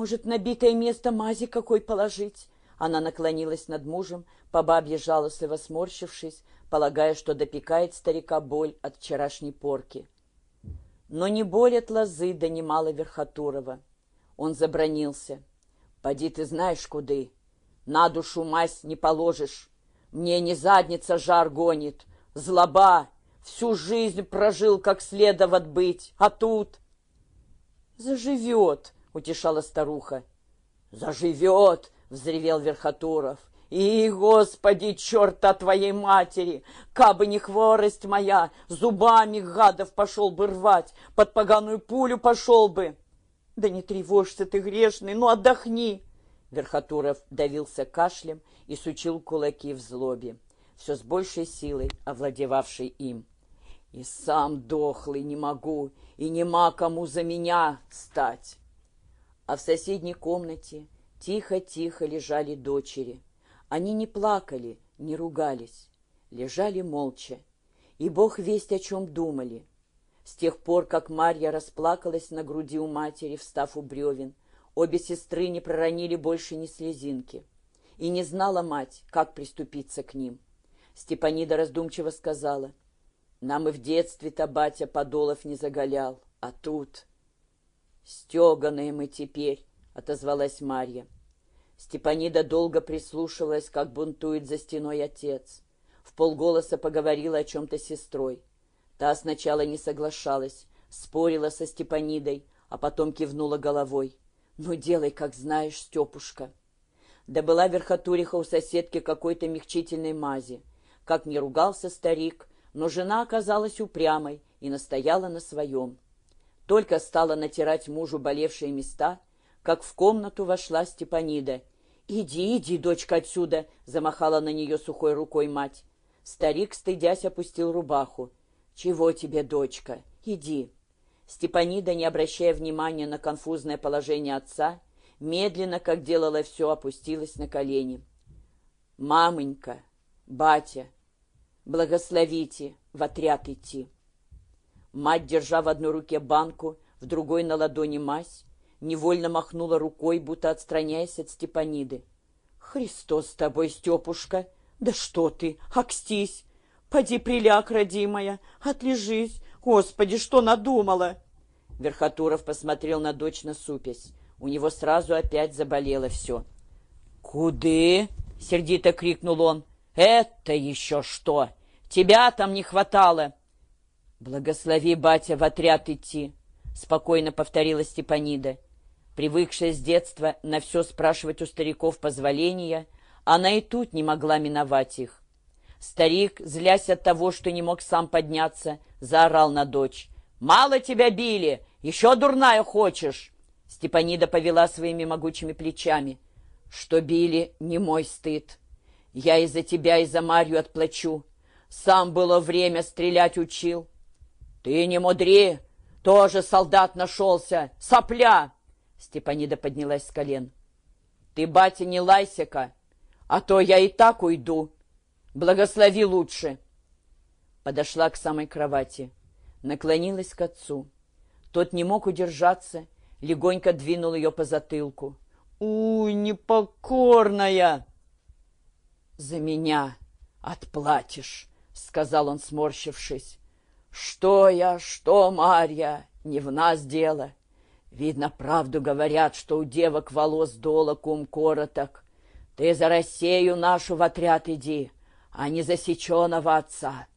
Может, набитое место мази какой положить? Она наклонилась над мужем, по бабье жалостливо сморщившись, полагая, что допекает старика боль от вчерашней порки. Но не боль от лозы донимала Верхотурова. Он забронился. «Поди ты знаешь, куды. На душу мазь не положишь. Мне не задница жар гонит, злоба. Всю жизнь прожил, как следовать быть, а тут...» «Заживет», — утешала старуха. «Заживет!» — взревел Верхотуров. «И, Господи, черта твоей матери! Кабы не хворость моя, зубами гадов пошел бы рвать, под поганую пулю пошел бы!» «Да не тревожься ты, грешный, ну отдохни!» Верхотуров давился кашлем и сучил кулаки в злобе, все с большей силой овладевавшей им. «И сам дохлый не могу, и нема кому за меня стать!» А в соседней комнате тихо-тихо лежали дочери. Они не плакали, не ругались, лежали молча. И Бог весть о чем думали. С тех пор, как Марья расплакалась на груди у матери, встав у бревен, обе сестры не проронили больше ни слезинки. И не знала мать, как приступиться к ним. Степанида раздумчиво сказала, «Нам и в детстве-то батя подолов не заголял, а тут...» «Стеганые мы теперь», — отозвалась Марья. Степанида долго прислушивалась, как бунтует за стеной отец. В полголоса поговорила о чем-то с сестрой. Та сначала не соглашалась, спорила со Степанидой, а потом кивнула головой. «Ну, делай, как знаешь, Степушка». Да была верхотуриха у соседки какой-то мягчительной мази. Как не ругался старик, но жена оказалась упрямой и настояла на своем. Только стала натирать мужу болевшие места, как в комнату вошла Степанида. «Иди, иди, дочка, отсюда!» — замахала на нее сухой рукой мать. Старик, стыдясь, опустил рубаху. «Чего тебе, дочка? Иди!» Степанида, не обращая внимания на конфузное положение отца, медленно, как делала все, опустилась на колени. «Мамонька, батя, благословите в отряд идти!» Мать, держа в одной руке банку, в другой на ладони мазь, невольно махнула рукой, будто отстраняясь от Степаниды. «Христос с тобой, Степушка! Да что ты, окстись! Поди приляг, родимая, отлежись! Господи, что надумала!» Верхотуров посмотрел на дочь насупясь. У него сразу опять заболело все. «Куды?» — сердито крикнул он. «Это еще что? Тебя там не хватало!» «Благослови, батя, в отряд идти», — спокойно повторила Степанида. Привыкшая с детства на все спрашивать у стариков позволения, она и тут не могла миновать их. Старик, злясь от того, что не мог сам подняться, заорал на дочь. «Мало тебя били! Еще дурная хочешь!» Степанида повела своими могучими плечами. «Что били, не мой стыд. Я и за тебя, и за Марью отплачу. Сам было время стрелять учил. «Ты не мудри! Тоже солдат нашелся! Сопля!» Степанида поднялась с колен. «Ты, батя, не лайся-ка, а то я и так уйду. Благослови лучше!» Подошла к самой кровати, наклонилась к отцу. Тот не мог удержаться, легонько двинул ее по затылку. «Уй, непокорная!» «За меня отплатишь!» — сказал он, сморщившись. Что я, что, Марья, не в нас дело. Видно, правду говорят, что у девок волос дола кум короток. Ты за Россию нашу в отряд иди, а не за сеченого отца.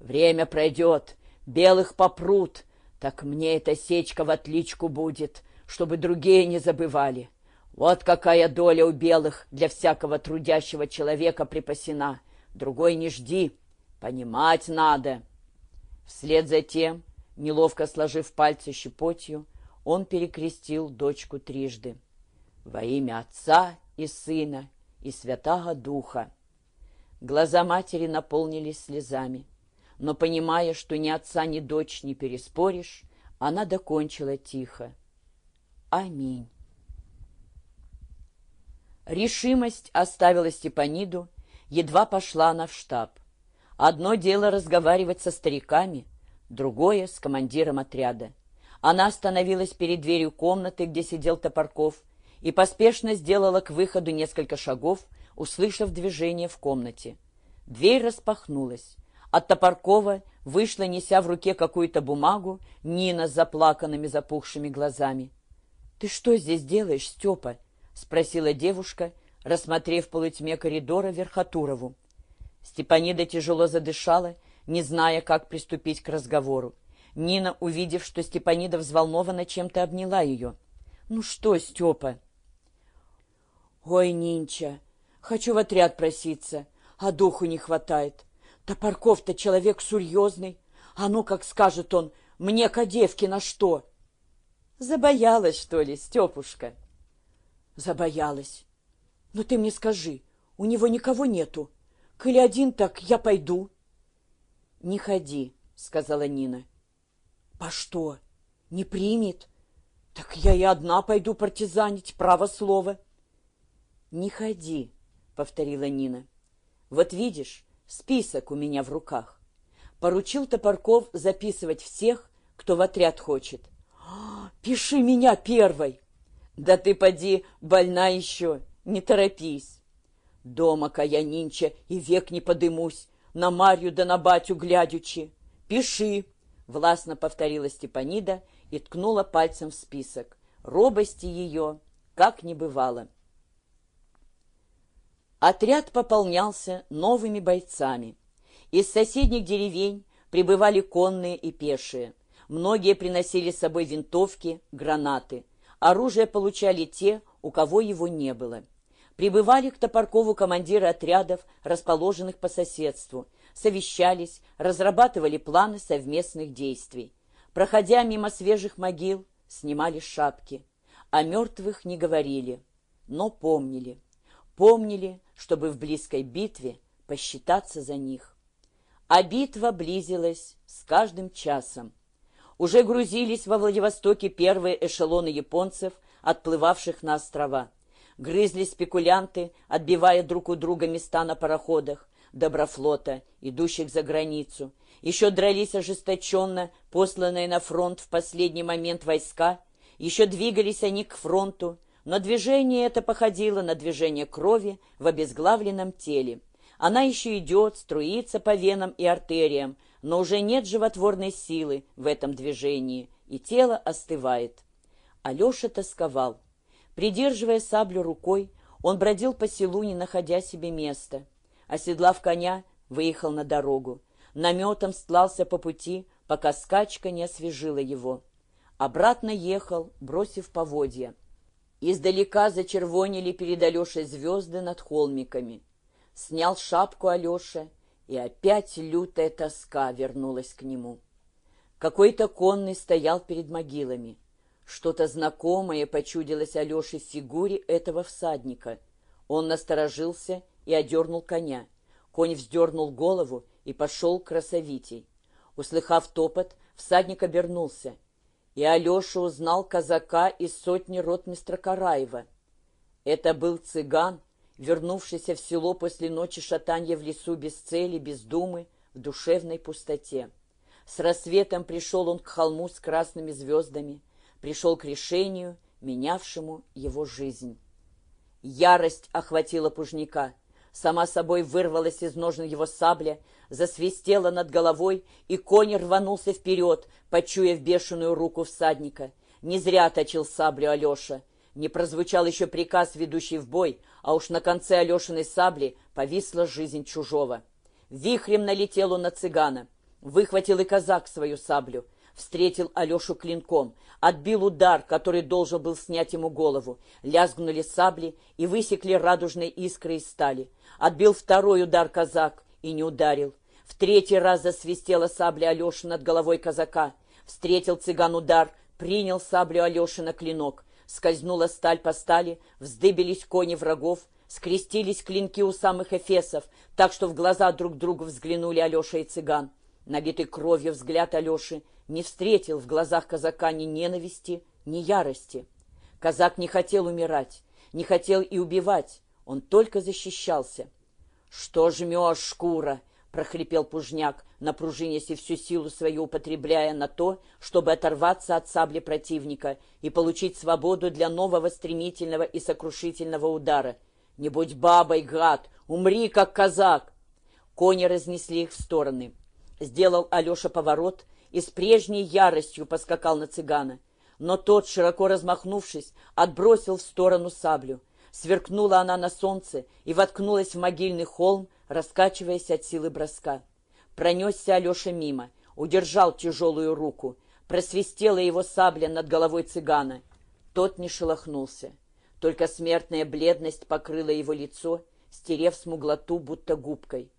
Время пройдет, белых попрут, так мне эта сечка в отличку будет, чтобы другие не забывали. Вот какая доля у белых для всякого трудящего человека припасена. Другой не жди, понимать надо». Вслед за тем, неловко сложив пальцы щепотью, он перекрестил дочку трижды. Во имя Отца и Сына и Святаго Духа. Глаза матери наполнились слезами, но, понимая, что ни отца, ни дочь не переспоришь, она докончила тихо. Аминь. Решимость оставила Степаниду, едва пошла она в штаб. Одно дело разговаривать со стариками, другое — с командиром отряда. Она остановилась перед дверью комнаты, где сидел Топорков, и поспешно сделала к выходу несколько шагов, услышав движение в комнате. Дверь распахнулась. От Топоркова вышла, неся в руке какую-то бумагу, Нина с заплаканными запухшими глазами. — Ты что здесь делаешь, Степа? — спросила девушка, рассмотрев полутьме коридора Верхотурову. Степанида тяжело задышала, не зная, как приступить к разговору. Нина, увидев, что Степанида взволнована, чем-то обняла ее. — Ну что, Степа? — Ой, Нинча, хочу в отряд проситься, а духу не хватает. Топорков-то человек серьезный. А ну, как скажет он, мне-ка девки на что? Забоялась, что ли, Степушка? Забоялась. Ну ты мне скажи, у него никого нету. Коли один, так я пойду. Не ходи, сказала Нина. По что? Не примет? Так я и одна пойду партизанить, право слово. Не ходи, повторила Нина. Вот видишь, Список у меня в руках. Поручил Топорков записывать всех, кто в отряд хочет. «Пиши меня первой!» «Да ты, поди, больна еще, не торопись!» «Дома-ка я нинча и век не подымусь, на Марью да на батю глядячи!» «Пиши!» — властно повторила Степанида и ткнула пальцем в список. Робости ее как не бывало. Отряд пополнялся новыми бойцами. Из соседних деревень прибывали конные и пешие. Многие приносили с собой винтовки, гранаты. Оружие получали те, у кого его не было. Прибывали к Топоркову командиры отрядов, расположенных по соседству, совещались, разрабатывали планы совместных действий. Проходя мимо свежих могил, снимали шапки. О мертвых не говорили, но помнили. Помнили, чтобы в близкой битве посчитаться за них. А битва близилась с каждым часом. Уже грузились во Владивостоке первые эшелоны японцев, отплывавших на острова. Грызли спекулянты, отбивая друг у друга места на пароходах Доброфлота, идущих за границу. Еще дрались ожесточенно, посланные на фронт в последний момент войска. Еще двигались они к фронту, но движение это походило на движение крови в обезглавленном теле. Она еще идет, струится по венам и артериям, но уже нет животворной силы в этом движении, и тело остывает. Алеша тосковал. Придерживая саблю рукой, он бродил по селу, не находя себе места. Оседлав коня, выехал на дорогу. Наметом стлался по пути, пока скачка не освежила его. Обратно ехал, бросив поводья. Издалека зачервонили перед Алешей звезды над холмиками. Снял шапку Алеша, и опять лютая тоска вернулась к нему. Какой-то конный стоял перед могилами. Что-то знакомое почудилось Алёше фигуре этого всадника. Он насторожился и одернул коня. Конь вздернул голову и пошел к красовитей. Услыхав топот, всадник обернулся — и Алеша узнал казака из сотни ротмистра Караева. Это был цыган, вернувшийся в село после ночи шатанья в лесу без цели, без думы, в душевной пустоте. С рассветом пришел он к холму с красными звездами, пришел к решению, менявшему его жизнь. Ярость охватила пужника — Сама собой вырвалась из ножен его сабля, засвистела над головой, и конь рванулся вперед, почуяв бешеную руку всадника. Не зря точил саблю Алеша. Не прозвучал еще приказ, ведущий в бой, а уж на конце Алешиной сабли повисла жизнь чужого. Вихрем налетел он на цыгана. Выхватил и казак свою саблю встретил Алешу клинком, отбил удар, который должен был снять ему голову. Лязгнули сабли и высекли радужные искры из стали. Отбил второй удар казак и не ударил. В третий раз засвистела сабля Алеши над головой казака. Встретил цыган удар, принял саблю Алеши на клинок. Скользнула сталь по стали, вздыбились кони врагов, скрестились клинки у самых эфесов, так что в глаза друг другу взглянули Алеша и цыган. Набитый кровью взгляд Алеши не встретил в глазах казака ни ненависти, ни ярости. Казак не хотел умирать, не хотел и убивать, он только защищался. «Что жмешь, шкура?» — прохрипел Пужняк, напружинясь и всю силу свою употребляя на то, чтобы оторваться от сабли противника и получить свободу для нового стремительного и сокрушительного удара. «Не будь бабой, гад! Умри, как казак!» Кони разнесли их в стороны. Сделал Алеша поворот и с прежней яростью поскакал на цыгана. Но тот, широко размахнувшись, отбросил в сторону саблю. Сверкнула она на солнце и воткнулась в могильный холм, раскачиваясь от силы броска. Пронесся Алеша мимо, удержал тяжелую руку, просвистела его сабля над головой цыгана. Тот не шелохнулся. Только смертная бледность покрыла его лицо, стерев смуглоту, будто губкой.